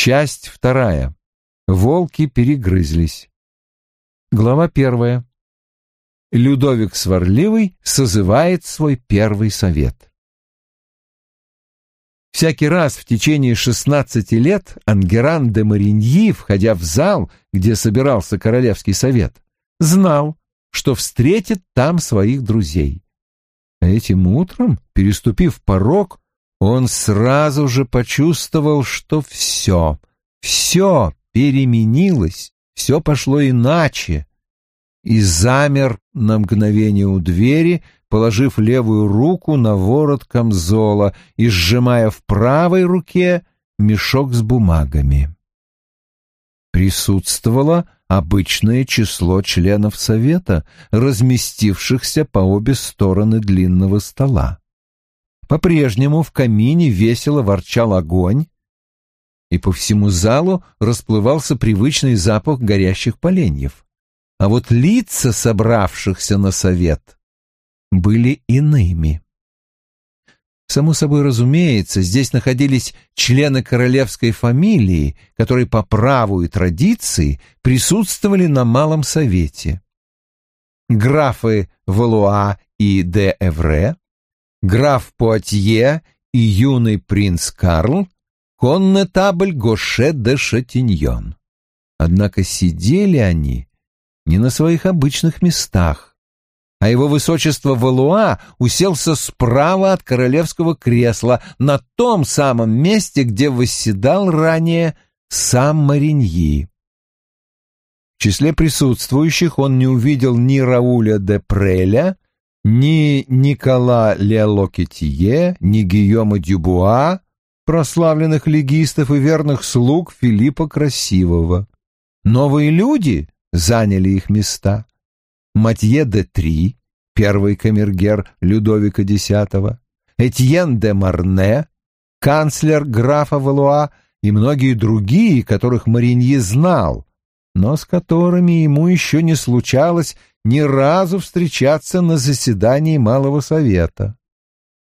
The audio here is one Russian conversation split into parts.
Часть вторая. Волки перегрызлись. Глава первая. Людовик Сварливый созывает свой первый совет. Всякий раз в течение шестнадцати лет Ангеран де Мариньи, входя в зал, где собирался Королевский совет, знал, что встретит там своих друзей. А этим утром, переступив порог, он сразу же почувствовал, что все, все переменилось, все пошло иначе, и замер на мгновение у двери, положив левую руку на ворот камзола и сжимая в правой руке мешок с бумагами. Присутствовало обычное число членов совета, разместившихся по обе стороны длинного стола. По-прежнему в камине весело ворчал огонь, и по всему залу расплывался привычный запах горящих поленьев. А вот лица собравшихся на совет были иными. Само собой разумеется, здесь находились члены королевской фамилии, которые по праву и традиции присутствовали на Малом Совете. Графы Валуа и де Эвре, граф Пуатье и юный принц Карл, коннетабль Гоше де Шатиньон. Однако сидели они не на своих обычных местах, а его высочество Валуа уселся справа от королевского кресла на том самом месте, где восседал ранее сам Мариньи. В числе присутствующих он не увидел ни Рауля де Преля, ни Никола Леолокетие, ни Гийома Дюбуа, прославленных легистов и верных слуг Филиппа Красивого. Новые люди заняли их места. Матье де Три, первый камергер Людовика X, Этьен де Марне, канцлер графа Валуа и многие другие, которых Маринье знал, но с которыми ему еще не случалось ни разу встречаться на заседании Малого Совета.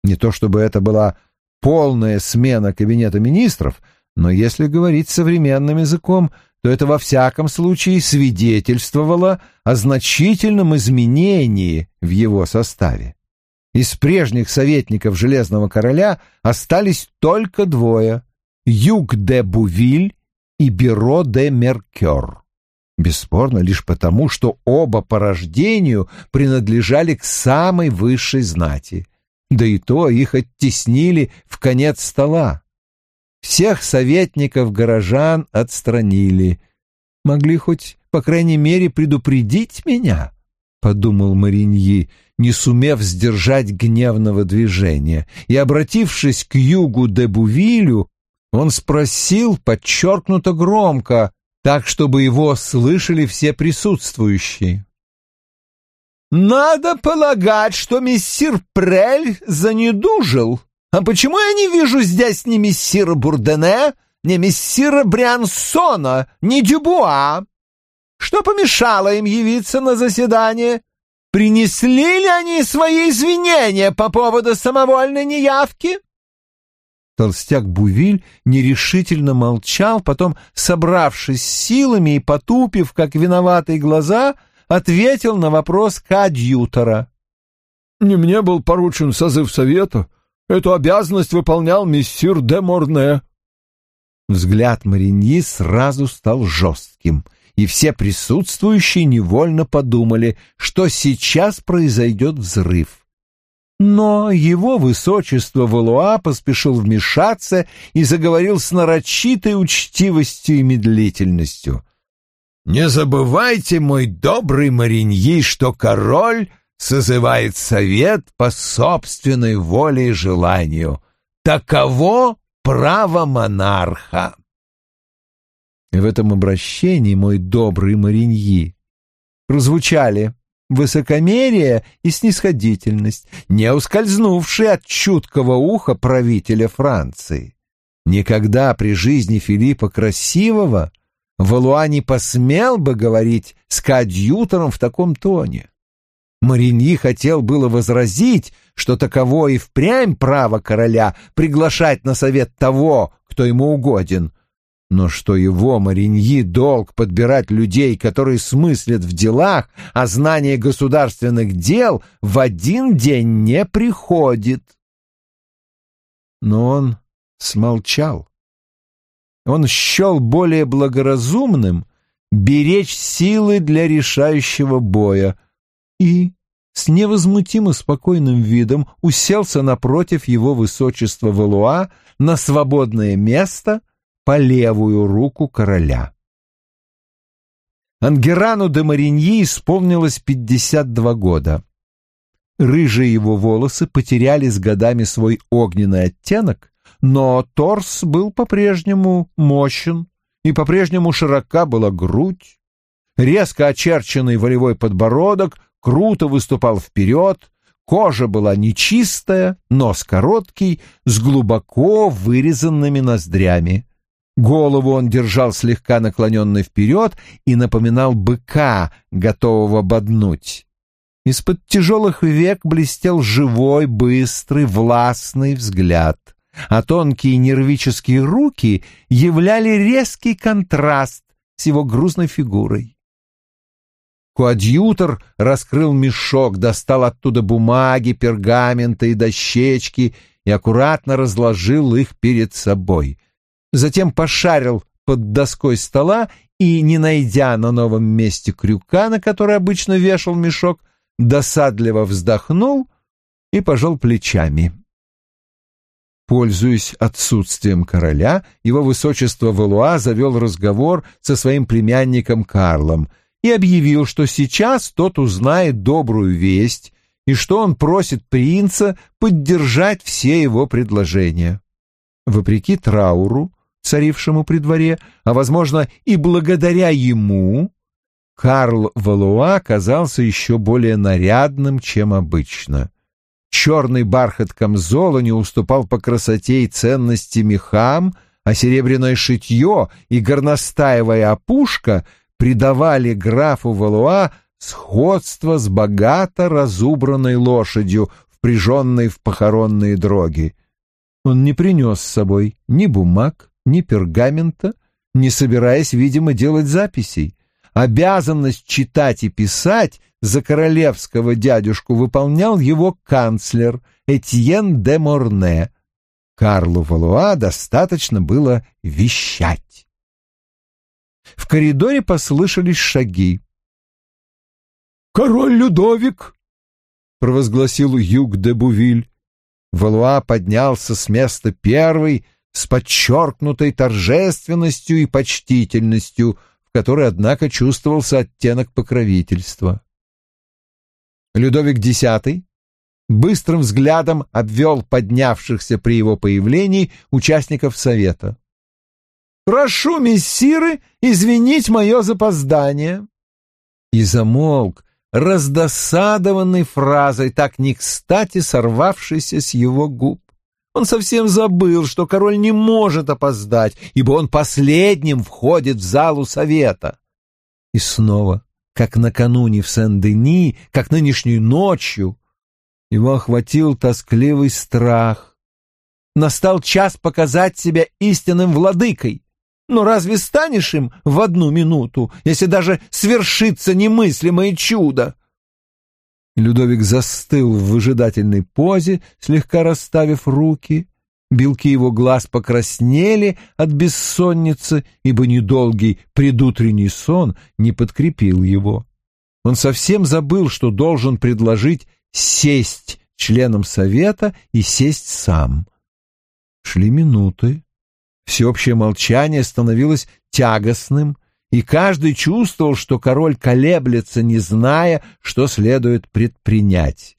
Не то чтобы это была полная смена кабинета министров, но если говорить современным языком, то это во всяком случае свидетельствовало о значительном изменении в его составе. Из прежних советников Железного Короля остались только двое — Юг де Бувиль и Бюро де Меркер. Бесспорно лишь потому, что оба по рождению принадлежали к самой высшей знати. Да и то их оттеснили в конец стола. Всех советников горожан отстранили. Могли хоть, по крайней мере, предупредить меня, — подумал Мариньи, не сумев сдержать гневного движения, и, обратившись к югу де Бувилю, он спросил подчеркнуто громко, так, чтобы его слышали все присутствующие. «Надо полагать, что мессир Прель занедужил», а почему я не вижу здесь ни мессира Бурдене, ни мессира Бриансона, ни Дюбуа? Что помешало им явиться на заседание? Принесли ли они свои извинения по поводу самовольной неявки?» Толстяк Бувиль нерешительно молчал, потом, собравшись силами и потупив, как виноватые глаза, ответил на вопрос кадьютора. «Не мне был поручен созыв совета, Эту обязанность выполнял мессир де Морне. Взгляд Мариньи сразу стал жестким, и все присутствующие невольно подумали, что сейчас произойдет взрыв. Но его высочество Валуа поспешил вмешаться и заговорил с нарочитой учтивостью и медлительностью. «Не забывайте, мой добрый Мариньи, что король созывает совет по собственной воле и желанию. Таково право монарха. В этом обращении, мой добрый Мариньи, прозвучали высокомерие и снисходительность, не ускользнувшие от чуткого уха правителя Франции. Никогда при жизни Филиппа Красивого Валуа не посмел бы говорить с коадьютором в таком тоне. Мариньи хотел было возразить, что таково и впрямь право короля приглашать на совет того, кто ему угоден. Но что его, Мариньи, долг подбирать людей, которые смыслят в делах, а знание государственных дел в один день не приходит. Но он смолчал. Он счел более благоразумным беречь силы для решающего боя и с невозмутимо спокойным видом уселся напротив его высочества Валуа на свободное место по левую руку короля. Ангерану де Мариньи исполнилось пятьдесят два года. Рыжие его волосы потеряли с годами свой огненный оттенок, но торс был по-прежнему мощен, и по-прежнему широка была грудь. Резко очерченный волевой подбородок круто выступал вперед, кожа была нечистая, нос короткий, с глубоко вырезанными ноздрями. Голову он держал слегка наклоненной вперед и напоминал быка, готового боднуть. Из-под тяжелых век блестел живой, быстрый, властный взгляд а тонкие нервические руки являли резкий контраст с его грузной фигурой. Коадьютор раскрыл мешок, достал оттуда бумаги, пергаменты и дощечки и аккуратно разложил их перед собой. Затем пошарил под доской стола и, не найдя на новом месте крюка, на который обычно вешал мешок, досадливо вздохнул и пожал плечами. Пользуясь отсутствием короля, его высочество Валуа завел разговор со своим племянником Карлом и объявил, что сейчас тот узнает добрую весть и что он просит принца поддержать все его предложения. Вопреки трауру, царившему при дворе, а, возможно, и благодаря ему, Карл Валуа казался еще более нарядным, чем обычно — Черный бархат камзола не уступал по красоте и ценности мехам, а серебряное шитье и горностаевая опушка придавали графу Валуа сходство с богато разубранной лошадью, впряженной в похоронные дроги. Он не принес с собой ни бумаг, ни пергамента, не собираясь, видимо, делать записей. Обязанность читать и писать за королевского дядюшку выполнял его канцлер Этьен де Морне. Карлу Валуа достаточно было вещать. В коридоре послышались шаги. «Король Людовик!» — провозгласил Юг де Бувиль. Валуа поднялся с места первый, с подчеркнутой торжественностью и почтительностью, в которой, однако, чувствовался оттенок покровительства. Людовик X быстрым взглядом обвел поднявшихся при его появлении участников совета. «Прошу, мессиры, извинить мое запоздание!» И замолк, раздосадованный фразой, так не кстати сорвавшейся с его губ. Он совсем забыл, что король не может опоздать, ибо он последним входит в залу совета. И снова как накануне в Сен-Дени, как нынешней ночью. Его охватил тоскливый страх. Настал час показать себя истинным владыкой. Но разве станешь им в одну минуту, если даже свершится немыслимое чудо? Людовик застыл в выжидательной позе, слегка расставив руки. Белки его глаз покраснели от бессонницы, ибо недолгий предутренний сон не подкрепил его. Он совсем забыл, что должен предложить сесть членам совета и сесть сам. Шли минуты. Всеобщее молчание становилось тягостным, и каждый чувствовал, что король колеблется, не зная, что следует предпринять.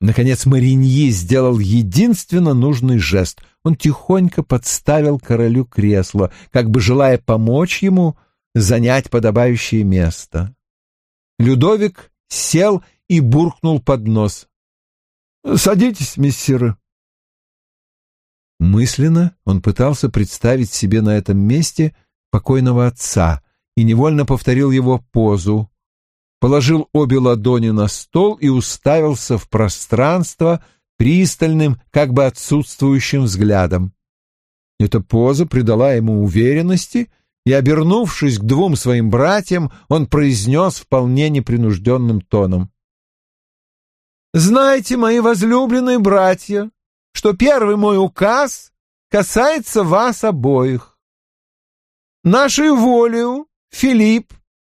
Наконец Мариньи сделал единственно нужный жест. Он тихонько подставил королю кресло, как бы желая помочь ему занять подобающее место. Людовик сел и буркнул под нос. «Садитесь, мессиры». Мысленно он пытался представить себе на этом месте покойного отца и невольно повторил его позу, положил обе ладони на стол и уставился в пространство пристальным, как бы отсутствующим взглядом. Эта поза придала ему уверенности, и, обернувшись к двум своим братьям, он произнес вполне непринужденным тоном. «Знаете, мои возлюбленные братья, что первый мой указ касается вас обоих. Нашей волею Филипп,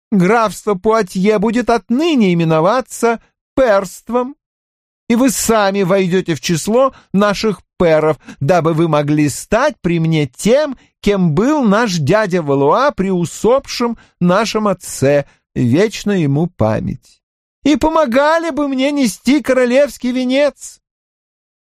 графство Пуатье будет отныне именоваться перством, и вы сами войдете в число наших перов, дабы вы могли стать при мне тем, кем был наш дядя Валуа при усопшем нашем отце, вечно ему память, и помогали бы мне нести королевский венец.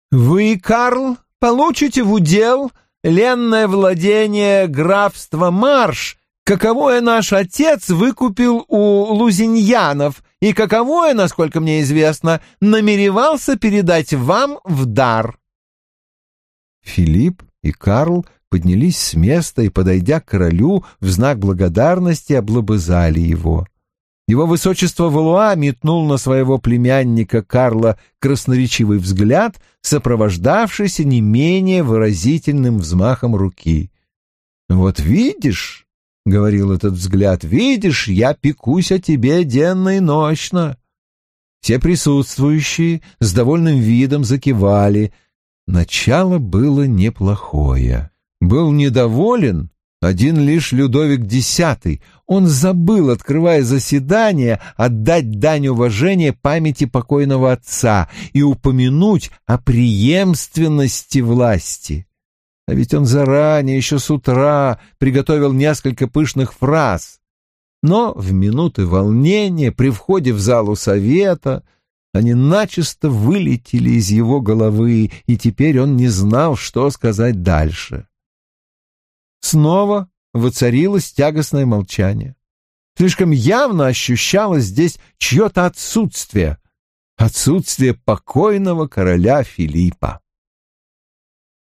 Вы, Карл, получите в удел ленное владение графства Марш, каковое наш отец выкупил у лузиньянов и каковое, насколько мне известно, намеревался передать вам в дар. Филипп и Карл поднялись с места и, подойдя к королю, в знак благодарности облобызали его. Его высочество Валуа метнул на своего племянника Карла красноречивый взгляд, сопровождавшийся не менее выразительным взмахом руки. «Вот видишь», — говорил этот взгляд, — «видишь, я пекусь о тебе денно и ночно». Все присутствующие с довольным видом закивали. Начало было неплохое. Был недоволен один лишь Людовик X. Он забыл, открывая заседание, отдать дань уважения памяти покойного отца и упомянуть о преемственности власти. А ведь он заранее, еще с утра, приготовил несколько пышных фраз. Но в минуты волнения, при входе в залу совета, они начисто вылетели из его головы, и теперь он не знал, что сказать дальше. Снова воцарилось тягостное молчание. Слишком явно ощущалось здесь чье-то отсутствие, отсутствие покойного короля Филиппа.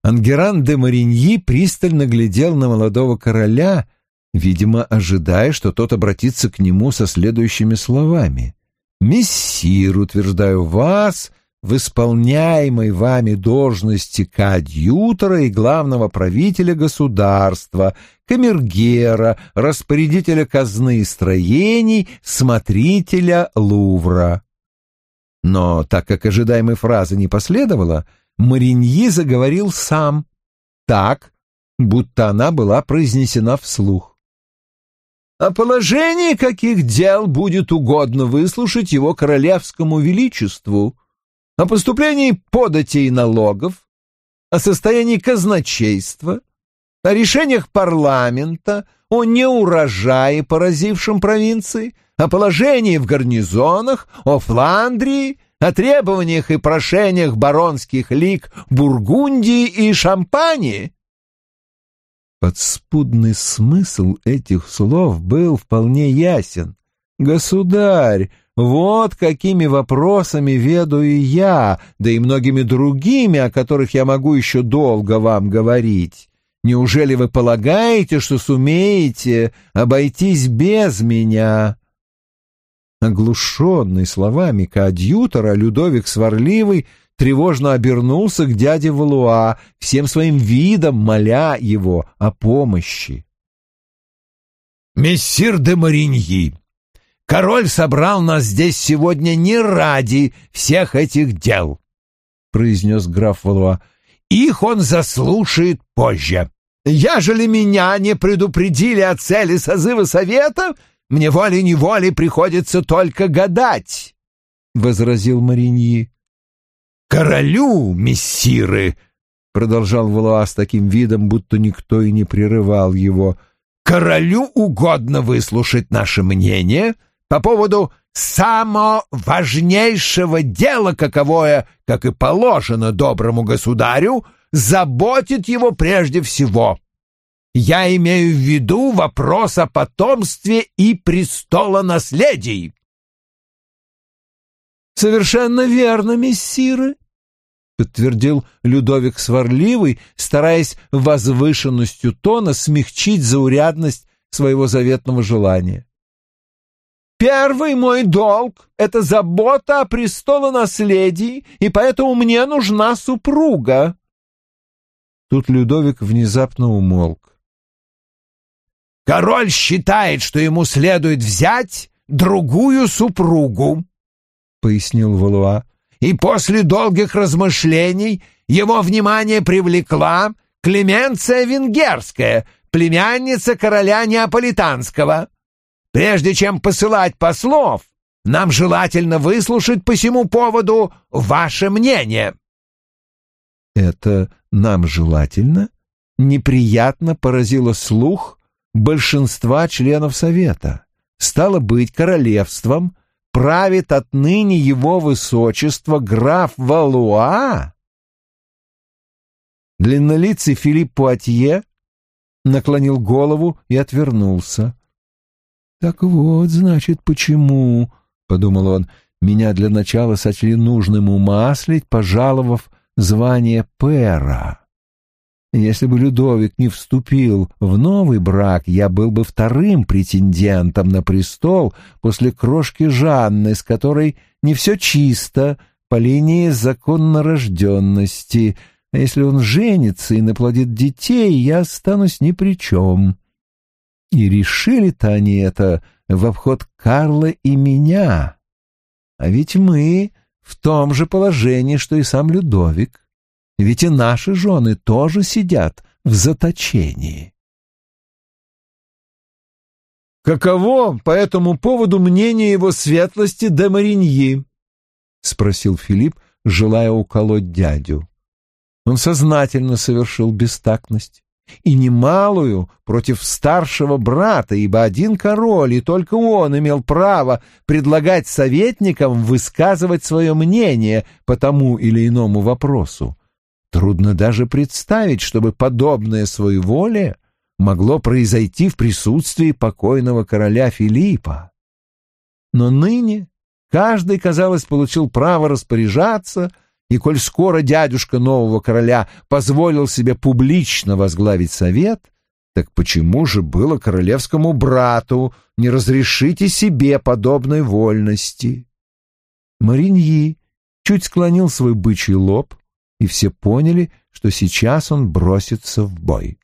Ангеран де Мариньи пристально глядел на молодого короля, видимо, ожидая, что тот обратится к нему со следующими словами. «Мессир, утверждаю вас, в исполняемой вами должности коадьютора и главного правителя государства, камергера, распорядителя казны и строений, смотрителя Лувра». Но так как ожидаемой фразы не последовало, Мариньи заговорил сам, так, будто она была произнесена вслух. «О положении каких дел будет угодно выслушать его королевскому величеству, о поступлении податей налогов, о состоянии казначейства, о решениях парламента, о неурожае, поразившем провинции, о положении в гарнизонах, о Фландрии, о требованиях и прошениях баронских лиг Бургундии и Шампании. Подспудный смысл этих слов был вполне ясен. «Государь, вот какими вопросами ведаю я, да и многими другими, о которых я могу еще долго вам говорить. Неужели вы полагаете, что сумеете обойтись без меня?» Оглушенный словами коадьютора, Людовик Сварливый тревожно обернулся к дяде Валуа, всем своим видом моля его о помощи. «Мессир де Мариньи, король собрал нас здесь сегодня не ради всех этих дел», — произнес граф Валуа. «Их он заслушает позже. Ежели меня не предупредили о цели созыва совета, мне волей-неволей приходится только гадать, — возразил Мариньи. — Королю, мессиры, — продолжал Валуа с таким видом, будто никто и не прерывал его, — королю угодно выслушать наше мнение по поводу самого важнейшего дела, каковое, как и положено доброму государю, заботит его прежде всего. Я имею в виду вопрос о потомстве и престолонаследии. Совершенно верно, мессиры, подтвердил Людовик Сварливый, стараясь возвышенностью тона смягчить заурядность своего заветного желания. Первый мой долг — это забота о престолонаследии, и поэтому мне нужна супруга. Тут Людовик внезапно умолк. «Король считает, что ему следует взять другую супругу», — пояснил Валуа. «И после долгих размышлений его внимание привлекла Клеменция Венгерская, племянница короля Неаполитанского. Прежде чем посылать послов, нам желательно выслушать по сему поводу ваше мнение». Это «нам желательно» неприятно поразило слух большинства членов Совета. Стало быть, королевством правит отныне его высочество граф Валуа? Длиннолицый Филипп Пуатье наклонил голову и отвернулся. «Так вот, значит, почему, — подумал он, — меня для начала сочли нужным умаслить, пожаловав звание пера. Если бы Людовик не вступил в новый брак, я был бы вторым претендентом на престол после крошки Жанны, с которой не все чисто по линии законнорожденности. А если он женится и наплодит детей, я останусь ни при чем. И решили-то они это в обход Карла и меня. А ведь мы в том же положении, что и сам Людовик. Ведь и наши жены тоже сидят в заточении. «Каково по этому поводу мнение его светлости де Мариньи?» — спросил Филипп, желая уколоть дядю. Он сознательно совершил бестактность и немалую против старшего брата, ибо один король, и только он имел право предлагать советникам высказывать свое мнение по тому или иному вопросу. Трудно даже представить, чтобы подобное своеволие могло произойти в присутствии покойного короля Филиппа. Но ныне каждый, казалось, получил право распоряжаться, и коль скоро дядюшка нового короля позволил себе публично возглавить совет, так почему же было королевскому брату не разрешить и себе подобной вольности? Мариньи чуть склонил свой бычий лоб, и все поняли, что сейчас он бросится в бой.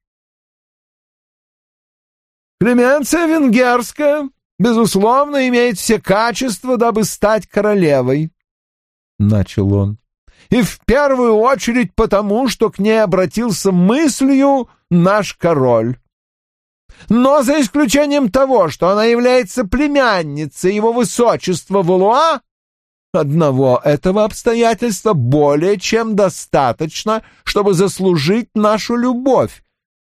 «Клеменция Венгерская, безусловно, имеет все качества, дабы стать королевой», — начал он. «И в первую очередь потому, что к ней обратился мыслью наш король. Но за исключением того, что она является племянницей его высочества Валуа, Одного этого обстоятельства более чем достаточно, чтобы заслужить нашу любовь.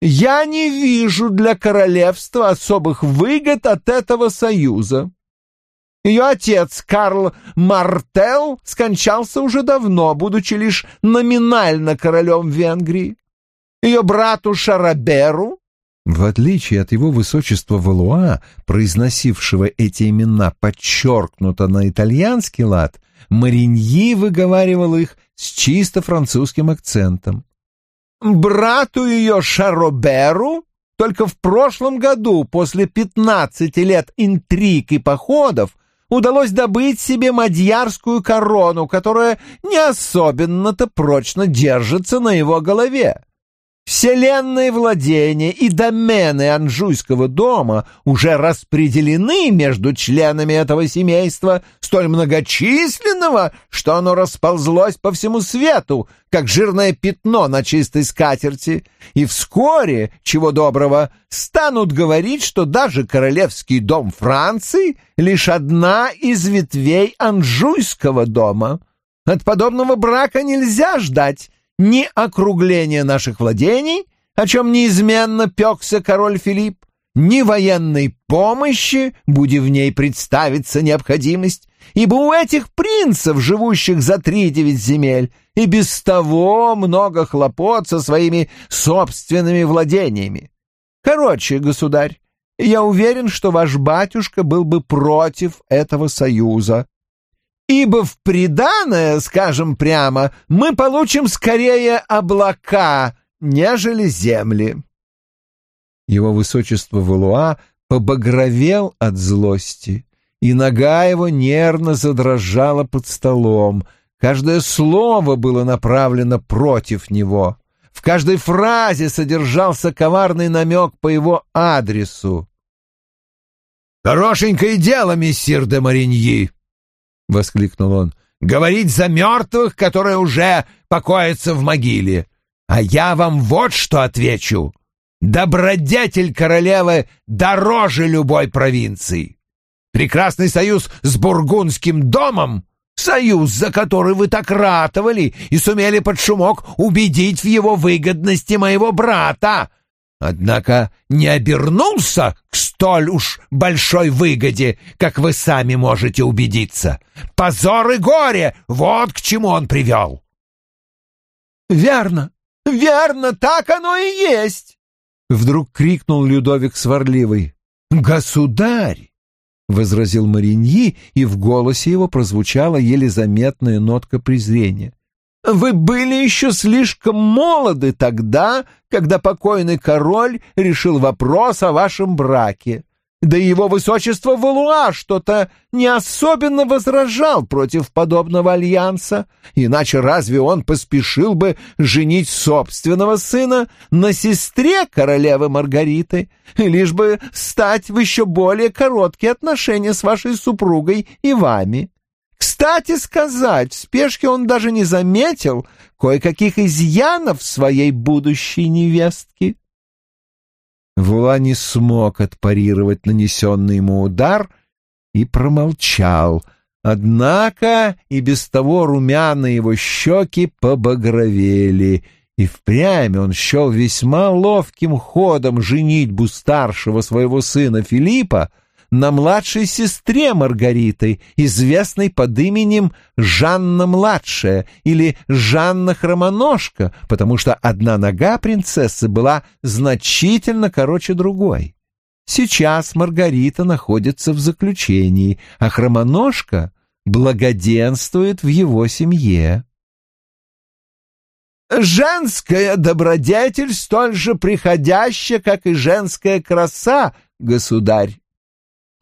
Я не вижу для королевства особых выгод от этого союза. Ее отец Карл Мартел скончался уже давно, будучи лишь номинально королем Венгрии. Ее брату Шараберу в отличие от его высочества Валуа, произносившего эти имена подчеркнуто на итальянский лад, Мариньи выговаривал их с чисто французским акцентом. «Брату ее Шароберу только в прошлом году, после пятнадцати лет интриг и походов, удалось добыть себе мадьярскую корону, которая не особенно-то прочно держится на его голове. Вселенные владения и домены Анжуйского дома уже распределены между членами этого семейства столь многочисленного, что оно расползлось по всему свету, как жирное пятно на чистой скатерти, и вскоре, чего доброго, станут говорить, что даже королевский дом Франции — лишь одна из ветвей Анжуйского дома. От подобного брака нельзя ждать ни округления наших владений, о чем неизменно пекся король Филипп, ни военной помощи, буди в ней представиться необходимость, ибо у этих принцев, живущих за три девять земель, и без того много хлопот со своими собственными владениями. Короче, государь, я уверен, что ваш батюшка был бы против этого союза, ибо в приданое, скажем прямо, мы получим скорее облака, нежели земли. Его высочество Валуа побагровел от злости, и нога его нервно задрожала под столом. Каждое слово было направлено против него. В каждой фразе содержался коварный намек по его адресу. «Хорошенькое дело, мессир де Мариньи!» — воскликнул он. «Говорить за мертвых, которые уже покоятся в могиле. А я вам вот что отвечу. Добродетель королевы дороже любой провинции. Прекрасный союз с бургундским домом — союз, за который вы так ратовали и сумели под шумок убедить в его выгодности моего брата, однако не обернулся к столь уж большой выгоде, как вы сами можете убедиться. Позор и горе — вот к чему он привел. «Верно, верно, так оно и есть!» — вдруг крикнул Людовик сварливый. «Государь!» — возразил Мариньи, и в голосе его прозвучала еле заметная нотка презрения. Вы были еще слишком молоды тогда, когда покойный король решил вопрос о вашем браке. Да и его высочество Валуа что-то не особенно возражал против подобного альянса, иначе разве он поспешил бы женить собственного сына на сестре королевы Маргариты, лишь бы стать в еще более короткие отношения с вашей супругой и вами? Кстати сказать, в спешке он даже не заметил кое-каких изъянов своей будущей невестки. Вула не смог отпарировать нанесенный ему удар и промолчал, однако и без того румяные его щеки побагровели, и впрямь он счел весьма ловким ходом женитьбу старшего своего сына Филиппа на младшей сестре Маргариты, известной под именем Жанна-младшая или Жанна-хромоножка, потому что одна нога принцессы была значительно короче другой. Сейчас Маргарита находится в заключении, а хромоножка благоденствует в его семье. «Женская добродетель столь же приходящая, как и женская краса, государь»,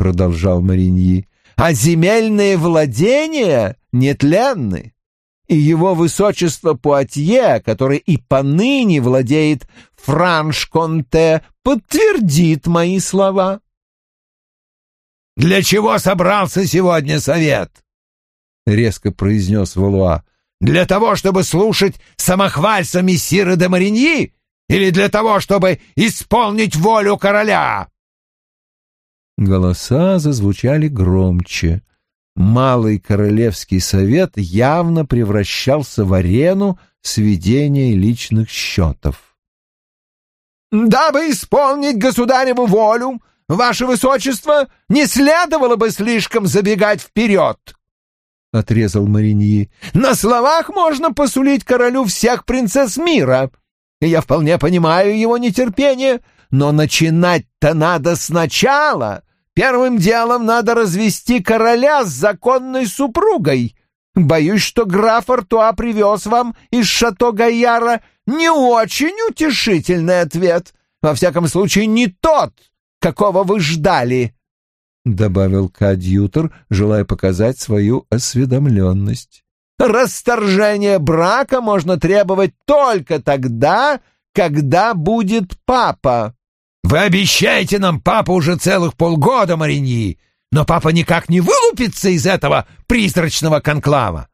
продолжал Мариньи, а земельные владения нетленны. И его высочество Пуатье, который и поныне владеет Франш-Конте, подтвердит мои слова. «Для чего собрался сегодня совет?» — резко произнес Валуа. «Для того, чтобы слушать самохвальца мессира де Мариньи или для того, чтобы исполнить волю короля?» Голоса зазвучали громче. Малый королевский совет явно превращался в арену сведения личных счетов. «Дабы исполнить государеву волю, ваше высочество не следовало бы слишком забегать вперед!» — отрезал Мариньи. «На словах можно посулить королю всех принцесс мира, и я вполне понимаю его нетерпение, но начинать-то надо сначала, Первым делом надо развести короля с законной супругой. Боюсь, что граф Артуа привез вам из шато Гайяра не очень утешительный ответ. Во всяком случае, не тот, какого вы ждали», — добавил коадьютор, желая показать свою осведомленность. «Расторжение брака можно требовать только тогда, когда будет папа». Вы обещаете нам папа уже целых полгода, Мариньи, но папа никак не вылупится из этого призрачного конклава.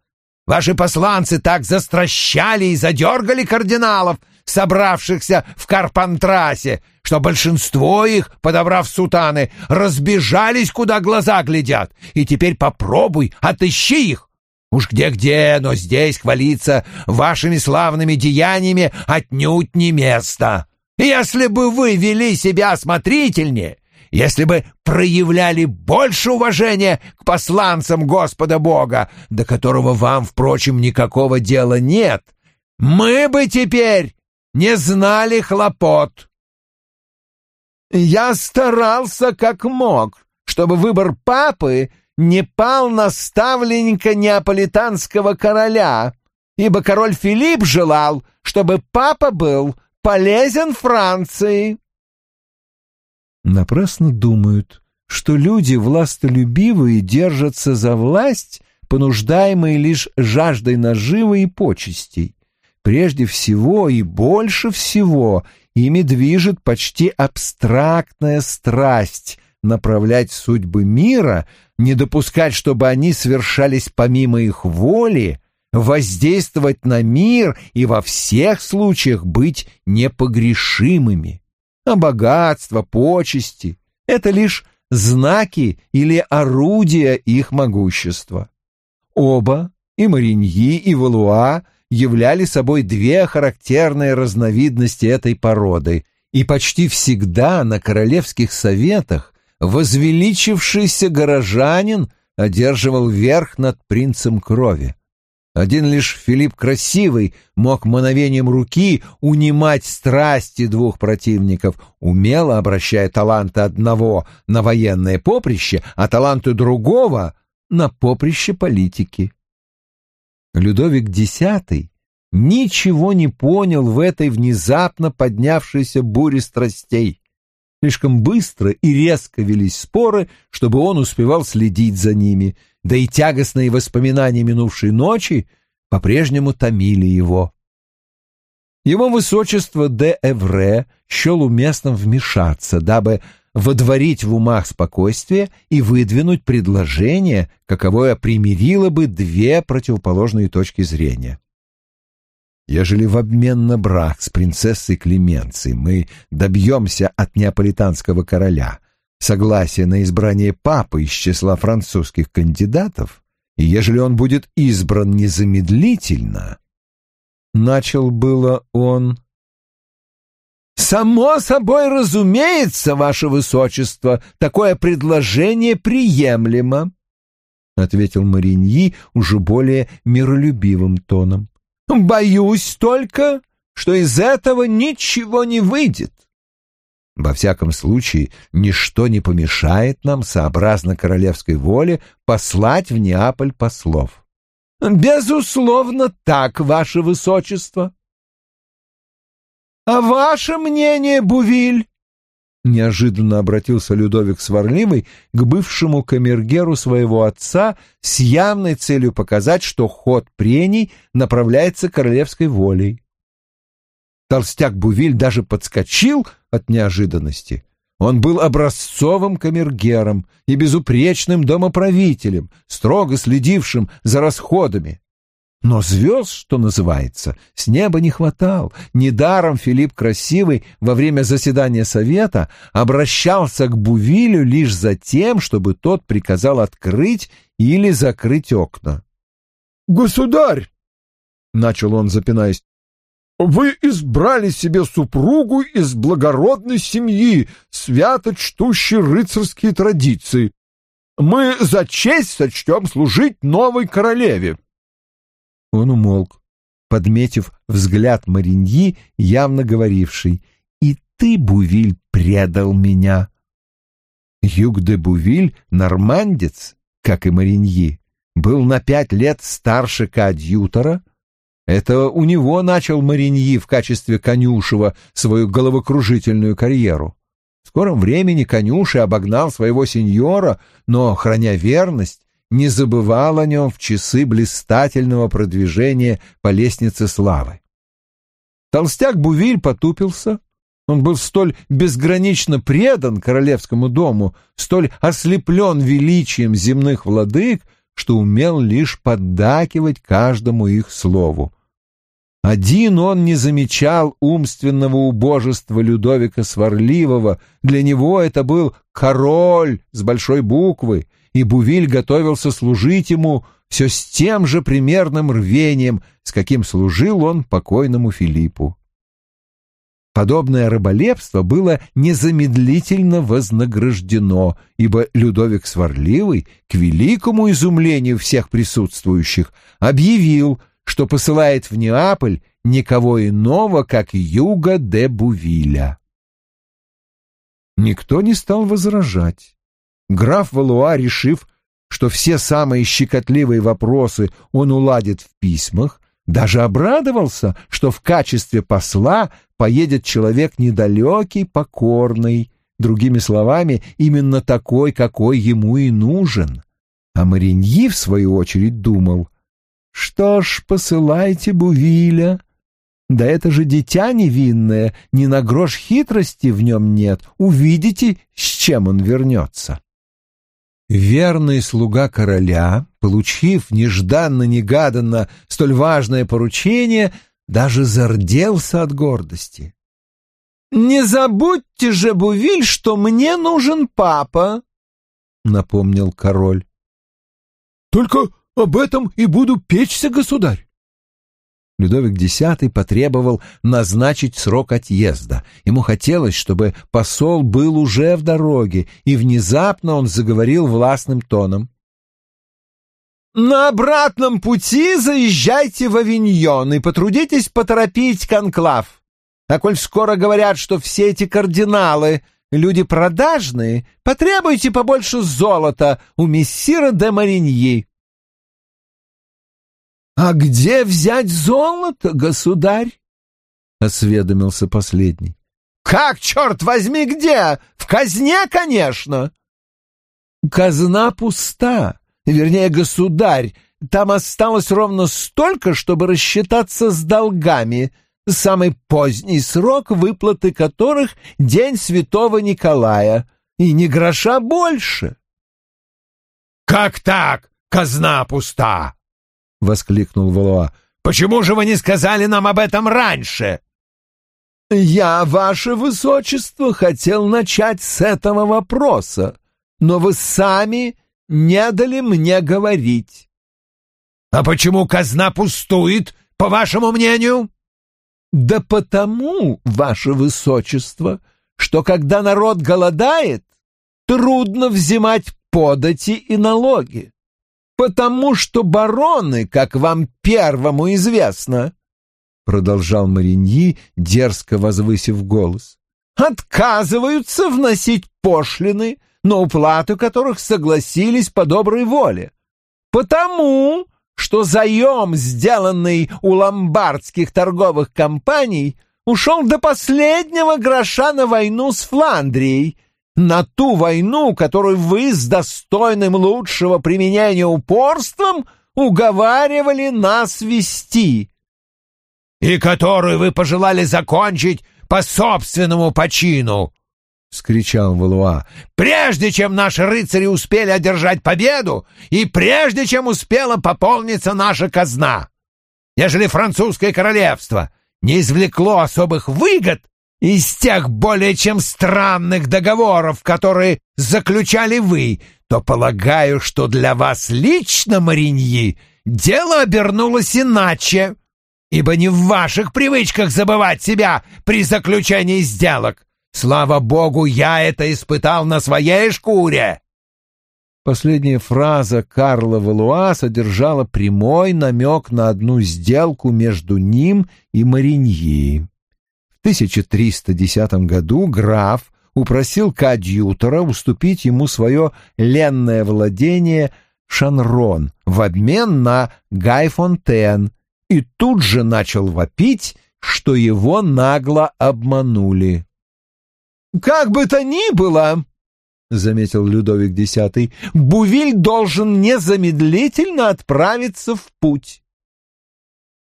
Ваши посланцы так застращали и задергали кардиналов, собравшихся в Карпантрасе, что большинство их, подобрав сутаны, разбежались, куда глаза глядят, и теперь попробуй, отыщи их. Уж где-где, но здесь хвалиться вашими славными деяниями отнюдь не место. Если бы вы вели себя осмотрительнее, если бы проявляли больше уважения к посланцам Господа Бога, до которого вам, впрочем, никакого дела нет, мы бы теперь не знали хлопот. Я старался как мог, чтобы выбор папы не пал на ставленника неаполитанского короля, ибо король Филипп желал, чтобы папа был полезен Франции. Напрасно думают, что люди властолюбивые держатся за власть, понуждаемые лишь жаждой наживы и почестей. прежде всего и больше всего ими движет почти абстрактная страсть направлять судьбы мира, не допускать, чтобы они свершались помимо их воли, воздействовать на мир и во всех случаях быть непогрешимыми. А богатство, почести — это лишь знаки или орудия их могущества. Оба, и Мариньи, и Валуа, являли собой две характерные разновидности этой породы, и почти всегда на королевских советах возвеличившийся горожанин одерживал верх над принцем крови. Один лишь Филипп Красивый мог мановением руки унимать страсти двух противников, умело обращая таланты одного на военное поприще, а таланты другого — на поприще политики. Людовик X ничего не понял в этой внезапно поднявшейся буре страстей. Слишком быстро и резко велись споры, чтобы он успевал следить за ними, да и тягостные воспоминания минувшей ночи по-прежнему томили его. Его высочество де Эвре счел уместным вмешаться, дабы водворить в умах спокойствие и выдвинуть предложение, каковое примирило бы две противоположные точки зрения. Ежели в обмен на брак с принцессой Клеменцией мы добьемся от неаполитанского короля согласия на избрание папы из числа французских кандидатов, и ежели он будет избран незамедлительно, начал было он... «Само собой разумеется, ваше высочество, такое предложение приемлемо», — ответил Мариньи уже более миролюбивым тоном. Боюсь только, что из этого ничего не выйдет. Во всяком случае, ничто не помешает нам, сообразно королевской воле, послать в Неаполь послов. Безусловно, так, ваше высочество. А ваше мнение, Бувиль? Неожиданно обратился Людовик Сварливый к бывшему камергеру своего отца с явной целью показать, что ход прений направляется королевской волей. Толстяк Бувиль даже подскочил от неожиданности. Он был образцовым камергером и безупречным домоправителем, строго следившим за расходами. Но звезд, что называется, с неба не хватал. Недаром Филипп Красивый во время заседания совета обращался к Бувилю лишь за тем, чтобы тот приказал открыть или закрыть окна. «Государь!» — начал он, запинаясь. «Вы избрали себе супругу из благородной семьи, свято чтущей рыцарские традиции. Мы за честь сочтем служить новой королеве». Он умолк, подметив взгляд Мариньи, явно говоривший «И ты, Бувиль, предал меня». Юг де Бувиль, нормандец, как и Мариньи, был на пять лет старше коадьютора. Это у него начал Мариньи в качестве конюшева свою головокружительную карьеру. В скором времени конюши обогнал своего сеньора, но, храня верность, не забывал о нем в часы блистательного продвижения по лестнице славы. Толстяк Бувиль потупился. Он был столь безгранично предан королевскому дому, столь ослеплен величием земных владык, что умел лишь поддакивать каждому их слову. Один он не замечал умственного убожества Людовика Сварливого, для него это был король с большой буквы, и Бувиль готовился служить ему все с тем же примерным рвением, с каким служил он покойному Филиппу. Подобное рыболепство было незамедлительно вознаграждено, ибо Людовик Сварливый, к великому изумлению всех присутствующих, объявил, что посылает в Неаполь никого иного, как Юга де Бувиля. Никто не стал возражать. Граф Валуа, решив, что все самые щекотливые вопросы он уладит в письмах, даже обрадовался, что в качестве посла поедет человек недалекий, покорный, другими словами, именно такой, какой ему и нужен. А Мариньи, в свою очередь, думал, что ж, посылайте Бувиля, Да это же дитя невинное, ни на грош хитрости в нем нет. Увидите, с чем он вернется. Верный слуга короля, получив нежданно-негаданно столь важное поручение, даже зарделся от гордости. «Не забудьте же, Бувиль, что мне нужен папа», — напомнил король. «Только об этом и буду печься, государь». Людовик X потребовал назначить срок отъезда. Ему хотелось, чтобы посол был уже в дороге, и внезапно он заговорил властным тоном. «На обратном пути заезжайте в Авиньон и потрудитесь поторопить конклав. А коль скоро говорят, что все эти кардиналы — люди продажные, потребуйте побольше золота у мессира де Мариньи». «А где взять золото, государь?» — осведомился последний. «Как, черт возьми, где? В казне, конечно!» «Казна пуста, вернее, государь. Там осталось ровно столько, чтобы рассчитаться с долгами» самый поздний срок выплаты которых — День Святого Николая, и ни гроша больше. «Как так? Казна пуста!» — воскликнул Валуа. «Почему же вы не сказали нам об этом раньше?» «Я, ваше высочество, хотел начать с этого вопроса, но вы сами не дали мне говорить». «А почему казна пустует, по вашему мнению?» Да потому, ваше высочество, что когда народ голодает, трудно взимать подати и налоги. Потому что бароны, как вам первому известно, продолжал Мариньи, дерзко возвысив голос, отказываются вносить пошлины, на уплату которых согласились по доброй воле. Потому что заем, сделанный у ломбардских торговых компаний, ушел до последнего гроша на войну с Фландрией, на ту войну, которую вы с достойным лучшего применения упорством уговаривали нас вести. И которую вы пожелали закончить по собственному почину, — вскричал Валуа, — «прежде чем наши рыцари успели одержать победу и прежде чем успела пополниться наша казна. Ежели французское королевство не извлекло особых выгод из тех более чем странных договоров, которые заключали вы, то полагаю, что для вас лично, Мариньи, дело обернулось иначе, ибо не в ваших привычках забывать себя при заключении сделок. Слава богу, я это испытал на своей шкуре!» Последняя фраза Карла Валуа содержала прямой намек на одну сделку между ним и Мариньи. В 1310 году граф упросил коадьютора уступить ему свое ленное владение Шанрон в обмен на Гайфонтен и тут же начал вопить, что его нагло обманули. «Как бы то ни было, — заметил Людовик X, — Бувиль должен незамедлительно отправиться в путь».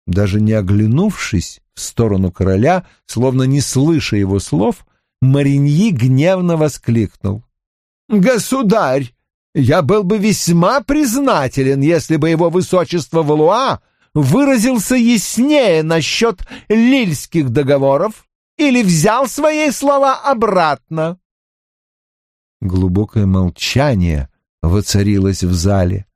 Даже не оглянувшись в сторону короля, словно не слыша его слов, Мариньи гневно воскликнул. «Государь, я был бы весьма признателен, если бы его высочество Валуа выразился яснее насчет лильских договоров или взял свои слова обратно?» Глубокое молчание воцарилось в зале.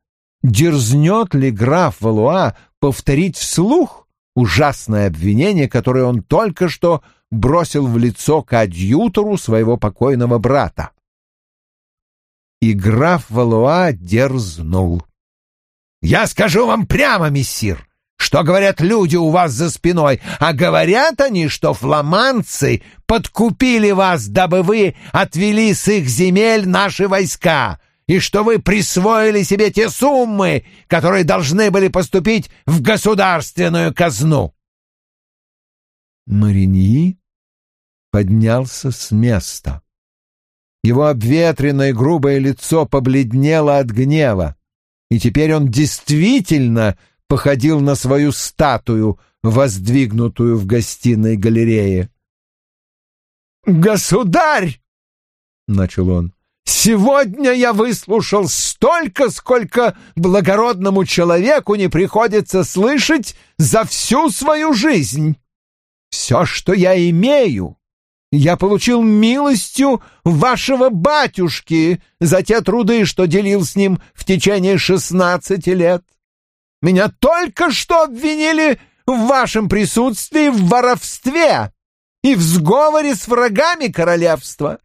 Дерзнет ли граф Валуа повторить вслух ужасное обвинение, которое он только что бросил в лицо кадьютору своего покойного брата? И граф Валуа дерзнул. «Я скажу вам прямо, мессир, что говорят люди у вас за спиной, а говорят они, что фламандцы подкупили вас, дабы вы отвели с их земель наши войска, и что вы присвоили себе те суммы, которые должны были поступить в государственную казну. Мариньи поднялся с места. Его обветренное грубое лицо побледнело от гнева, и теперь он действительно походил на свою статую, воздвигнутую в гостиной галерее. «Государь!» — начал он. «Сегодня я выслушал столько, сколько благородному человеку не приходится слышать за всю свою жизнь. Все, что я имею, я получил милостью вашего батюшки за те труды, что делил с ним в течение шестнадцати лет. Меня только что обвинили в вашем присутствии в воровстве и в сговоре с врагами королевства.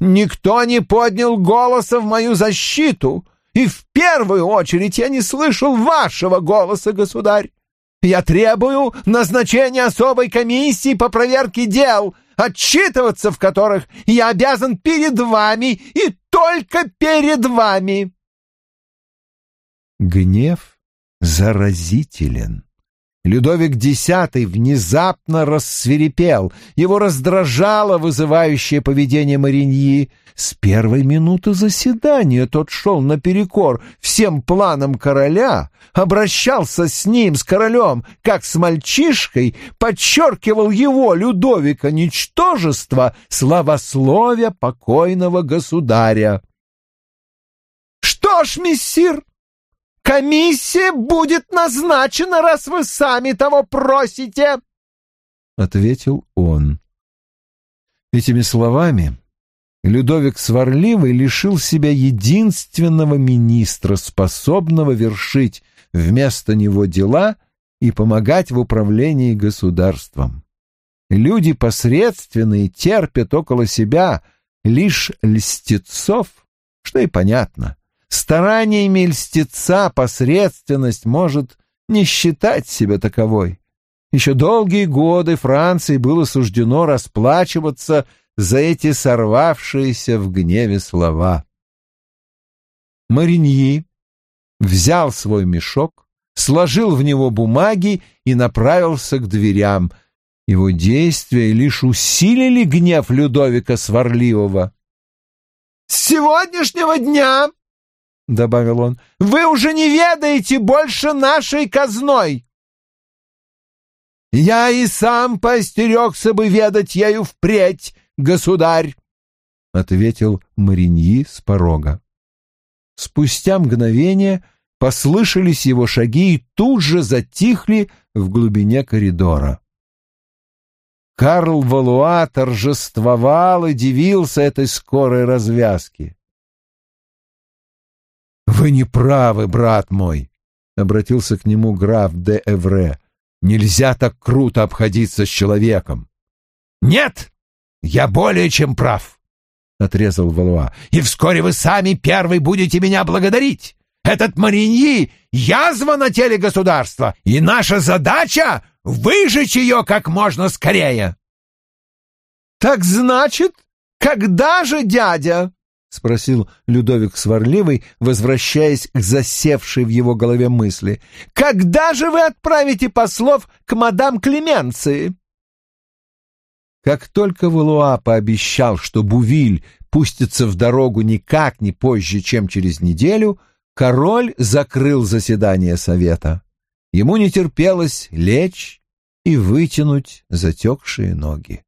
Никто не поднял голоса в мою защиту, и в первую очередь я не слышал вашего голоса, государь. Я требую назначения особой комиссии по проверке дел, отчитываться в которых я обязан перед вами и только перед вами. Гнев заразителен. Людовик X внезапно рассверепел. Его раздражало вызывающее поведение Мариньи. С первой минуты заседания тот шел наперекор всем планам короля, обращался с ним, с королем, как с мальчишкой, подчеркивал его, Людовика, ничтожество, славословия покойного государя. «Что ж, мессир, Комиссия будет назначена, раз вы сами того просите, — ответил он. Этими словами Людовик Сварливый лишил себя единственного министра, способного вершить вместо него дела и помогать в управлении государством. Люди посредственные терпят около себя лишь льстецов, что и понятно. Стараниями льстеца посредственность может не считать себя таковой. Еще долгие годы Франции было суждено расплачиваться за эти сорвавшиеся в гневе слова. Мариньи взял свой мешок, сложил в него бумаги и направился к дверям. Его действия лишь усилили гнев Людовика Сварливого. «С сегодняшнего дня — добавил он, — «вы уже не ведаете больше нашей казной». «Я и сам постерегся бы ведать ею впредь, государь», — ответил Мариньи с порога. Спустя мгновение послышались его шаги и тут же затихли в глубине коридора. Карл Валуа торжествовал и дивился этой скорой развязке. «Вы не правы, брат мой», — обратился к нему граф де Эвре. «Нельзя так круто обходиться с человеком». «Нет, я более чем прав», — отрезал Валуа. «И вскоре вы сами первый будете меня благодарить. Этот Мариньи — язва на теле государства, и наша задача — выжечь ее как можно скорее». «Так значит, когда же, дядя?» — спросил Людовик Сварливый, возвращаясь к засевшей в его голове мысли. «Когда же вы отправите послов к мадам Клеменции?» Как только Валуа пообещал, что Бувиль пустится в дорогу никак не позже, чем через неделю, король закрыл заседание совета. Ему не терпелось лечь и вытянуть затекшие ноги.